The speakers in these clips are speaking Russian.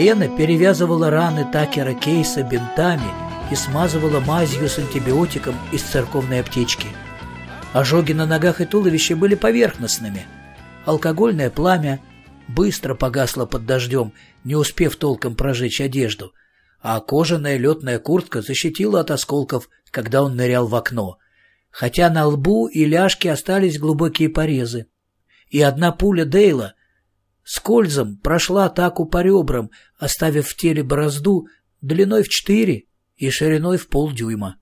Лена перевязывала раны Такера Кейса бинтами и смазывала мазью с антибиотиком из церковной аптечки. Ожоги на ногах и туловище были поверхностными. Алкогольное пламя быстро погасло под дождем, не успев толком прожечь одежду, а кожаная летная куртка защитила от осколков, когда он нырял в окно, хотя на лбу и ляжке остались глубокие порезы. И одна пуля Дейла скользом прошла атаку по ребрам, оставив в теле борозду длиной в четыре и шириной в полдюйма.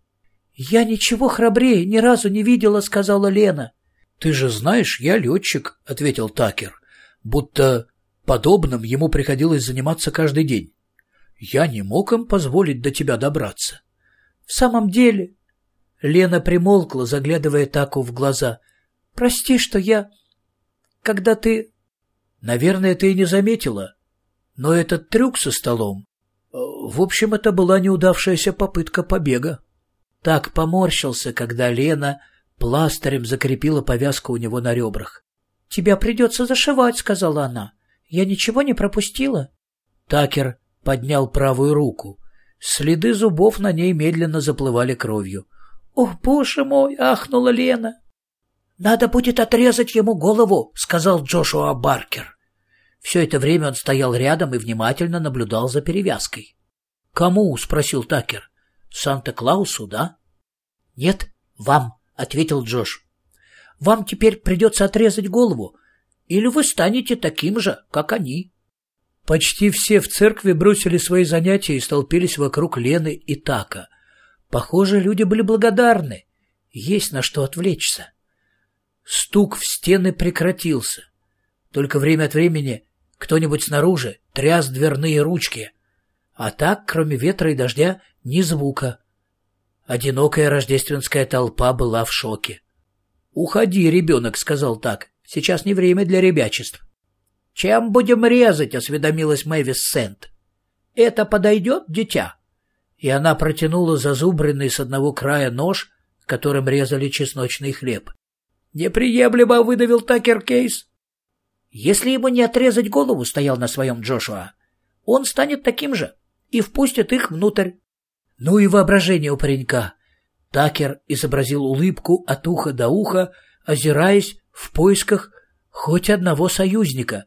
«Я ничего храбрее ни разу не видела», — сказала Лена. «Ты же знаешь, я летчик», — ответил Такер, будто подобным ему приходилось заниматься каждый день. «Я не мог им позволить до тебя добраться». «В самом деле...» Лена примолкла, заглядывая Таку в глаза. «Прости, что я... Когда ты...» «Наверное, ты и не заметила. Но этот трюк со столом... В общем, это была неудавшаяся попытка побега». Так поморщился, когда Лена пластырем закрепила повязку у него на ребрах. «Тебя придется зашивать», — сказала она. «Я ничего не пропустила». Такер поднял правую руку. Следы зубов на ней медленно заплывали кровью. «О, боже мой!» — ахнула Лена. «Надо будет отрезать ему голову», — сказал Джошуа Баркер. Все это время он стоял рядом и внимательно наблюдал за перевязкой. «Кому?» — спросил Такер. «Санта-Клаусу, да?» «Нет, вам», — ответил Джош. «Вам теперь придется отрезать голову, или вы станете таким же, как они». Почти все в церкви бросили свои занятия и столпились вокруг Лены и Така. Похоже, люди были благодарны. Есть на что отвлечься. Стук в стены прекратился. Только время от времени кто-нибудь снаружи тряс дверные ручки. А так, кроме ветра и дождя, ни звука. Одинокая рождественская толпа была в шоке. «Уходи, ребенок», — сказал так. «Сейчас не время для ребячеств». «Чем будем резать?» — осведомилась Мэвис Сент. «Это подойдет, дитя?» И она протянула зазубренный с одного края нож, которым резали чесночный хлеб. «Неприемлемо!» — выдавил Такер Кейс. «Если ему не отрезать голову», — стоял на своем Джошуа, — «он станет таким же и впустит их внутрь». Ну и воображение у паренька. Такер изобразил улыбку от уха до уха, озираясь в поисках хоть одного союзника.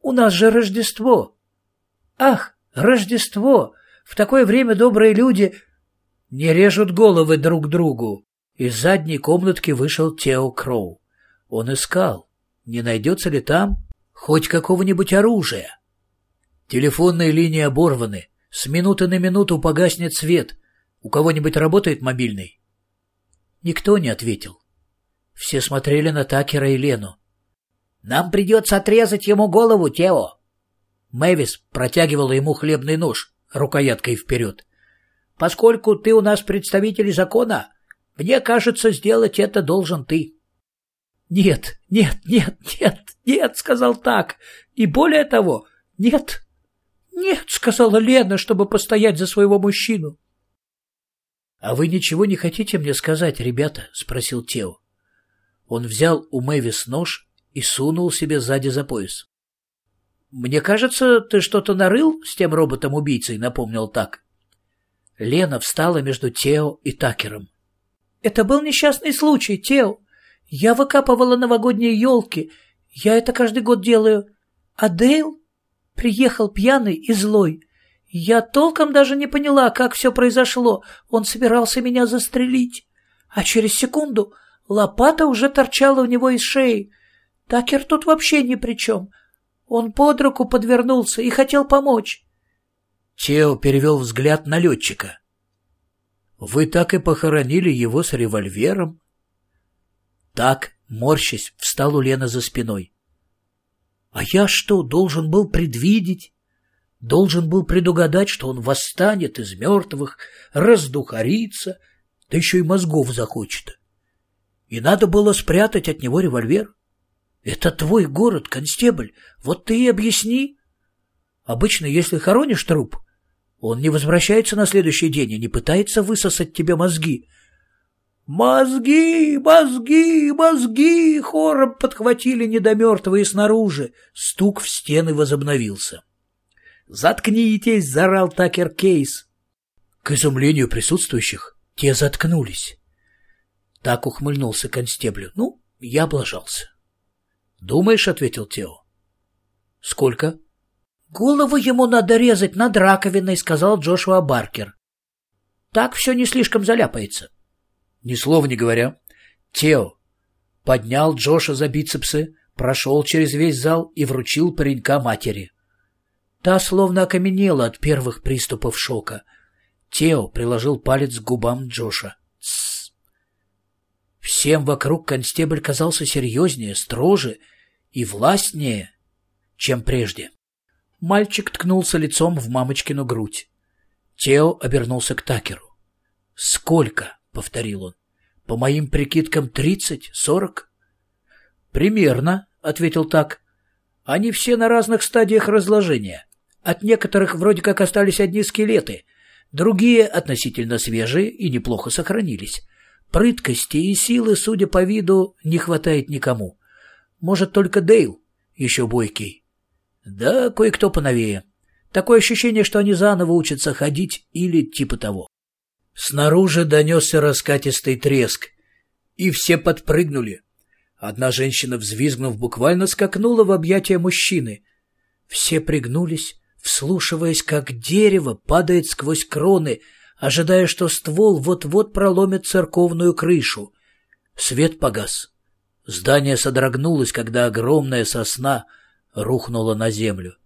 «У нас же Рождество!» «Ах, Рождество! В такое время добрые люди не режут головы друг другу!» Из задней комнатки вышел Тео Кроу. Он искал, не найдется ли там хоть какого-нибудь оружия. Телефонные линии оборваны, с минуты на минуту погаснет свет. У кого-нибудь работает мобильный? Никто не ответил. Все смотрели на Такера и Лену. «Нам придется отрезать ему голову, Тео!» Мэвис протягивала ему хлебный нож рукояткой вперед. «Поскольку ты у нас представитель закона, мне кажется, сделать это должен ты». «Нет, нет, нет, нет, нет», — сказал так. «И более того, нет, «Нет», — сказала Лена, чтобы постоять за своего мужчину. «А вы ничего не хотите мне сказать, ребята?» — спросил Тео. Он взял у Мэвис нож и сунул себе сзади за пояс. «Мне кажется, ты что-то нарыл с тем роботом-убийцей», — напомнил так. Лена встала между Тео и Такером. «Это был несчастный случай, Тео. Я выкапывала новогодние елки. Я это каждый год делаю. А Дейл Приехал пьяный и злой. Я толком даже не поняла, как все произошло. Он собирался меня застрелить. А через секунду лопата уже торчала у него из шеи. Такер тут вообще ни при чем. Он под руку подвернулся и хотел помочь. Тео перевел взгляд на летчика. «Вы так и похоронили его с револьвером?» Так, морщась, встал у Лены за спиной. А я что, должен был предвидеть? Должен был предугадать, что он восстанет из мертвых, раздухарится, да еще и мозгов захочет. И надо было спрятать от него револьвер. Это твой город, констебль, вот ты и объясни. Обычно, если хоронишь труп, он не возвращается на следующий день и не пытается высосать тебе мозги, «Мозги! Мозги! Мозги!» Хором подхватили недомертвые снаружи. Стук в стены возобновился. «Заткнитесь!» — заорал Такер Кейс. К изумлению присутствующих, те заткнулись. Так ухмыльнулся констеблю. «Ну, я облажался». «Думаешь?» — ответил Тео. «Сколько?» «Голову ему надо резать над раковиной», — сказал Джошуа Баркер. «Так все не слишком заляпается». Ни слова не говоря, Тео поднял Джоша за бицепсы, прошел через весь зал и вручил паренька матери. Та словно окаменела от первых приступов шока. Тео приложил палец к губам Джоша. Тссс. Всем вокруг констебль казался серьезнее, строже и властнее, чем прежде. Мальчик ткнулся лицом в мамочкину грудь. Тео обернулся к Такеру. «Сколько?» — повторил он. «По моим прикидкам, тридцать, сорок?» «Примерно», — ответил Так. «Они все на разных стадиях разложения. От некоторых вроде как остались одни скелеты, другие относительно свежие и неплохо сохранились. Прыткости и силы, судя по виду, не хватает никому. Может, только Дейл, еще бойкий. Да, кое-кто поновее. Такое ощущение, что они заново учатся ходить или типа того. Снаружи донесся раскатистый треск, и все подпрыгнули. Одна женщина, взвизгнув, буквально скакнула в объятия мужчины. Все пригнулись, вслушиваясь, как дерево падает сквозь кроны, ожидая, что ствол вот-вот проломит церковную крышу. Свет погас. Здание содрогнулось, когда огромная сосна рухнула на землю.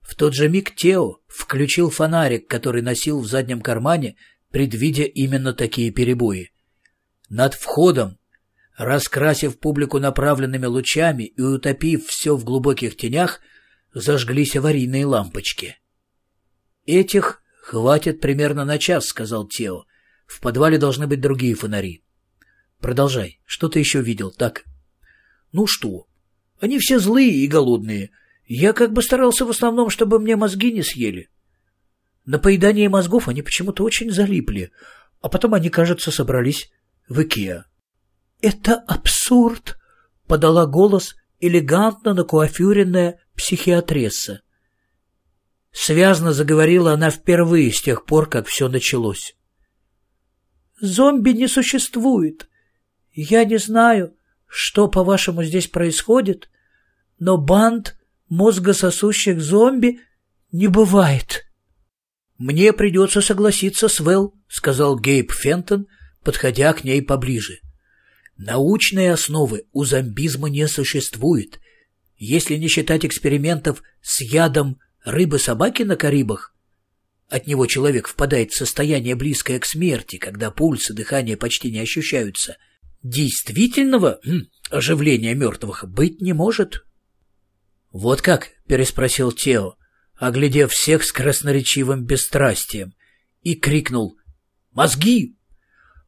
В тот же миг Тео включил фонарик, который носил в заднем кармане, предвидя именно такие перебои. Над входом, раскрасив публику направленными лучами и утопив все в глубоких тенях, зажглись аварийные лампочки. «Этих хватит примерно на час», — сказал Тео. «В подвале должны быть другие фонари». «Продолжай. Что ты еще видел, так?» «Ну что? Они все злые и голодные. Я как бы старался в основном, чтобы мне мозги не съели. На поедание мозгов они почему-то очень залипли, а потом они, кажется, собрались в Икеа. «Это абсурд!» — подала голос элегантно накуафюренная психиатресса. Связно заговорила она впервые с тех пор, как все началось. «Зомби не существует. Я не знаю, что, по-вашему, здесь происходит, но банд мозгососущих зомби не бывает». «Мне придется согласиться с Вэл», — сказал Гейб Фентон, подходя к ней поближе. «Научной основы у зомбизма не существует. Если не считать экспериментов с ядом рыбы-собаки на Карибах, от него человек впадает в состояние близкое к смерти, когда пульс и дыхание почти не ощущаются. Действительного оживления мертвых быть не может. «Вот как?» — переспросил Тео, оглядев всех с красноречивым бесстрастием, и крикнул «Мозги!»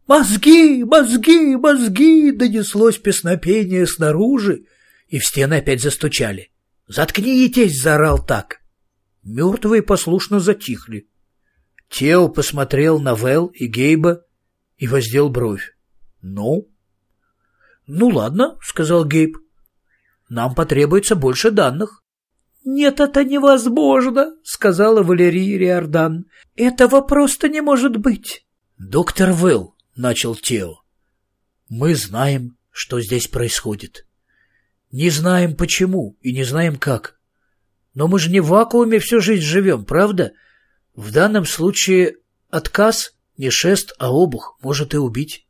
«Мозги! Мозги! Мозги!» — донеслось песнопение снаружи, и в стены опять застучали. «Заткнитесь!» — заорал так. Мертвые послушно затихли. Тео посмотрел на Вэл и Гейба и воздел бровь. «Ну?» «Ну ладно», — сказал Гейб. «Нам потребуется больше данных». «Нет, это невозможно», — сказала Валерия Риордан. «Этого просто не может быть». «Доктор Вэл», — начал Тео, — «мы знаем, что здесь происходит. Не знаем почему и не знаем как. Но мы же не в вакууме всю жизнь живем, правда? В данном случае отказ, не шест, а обух может и убить».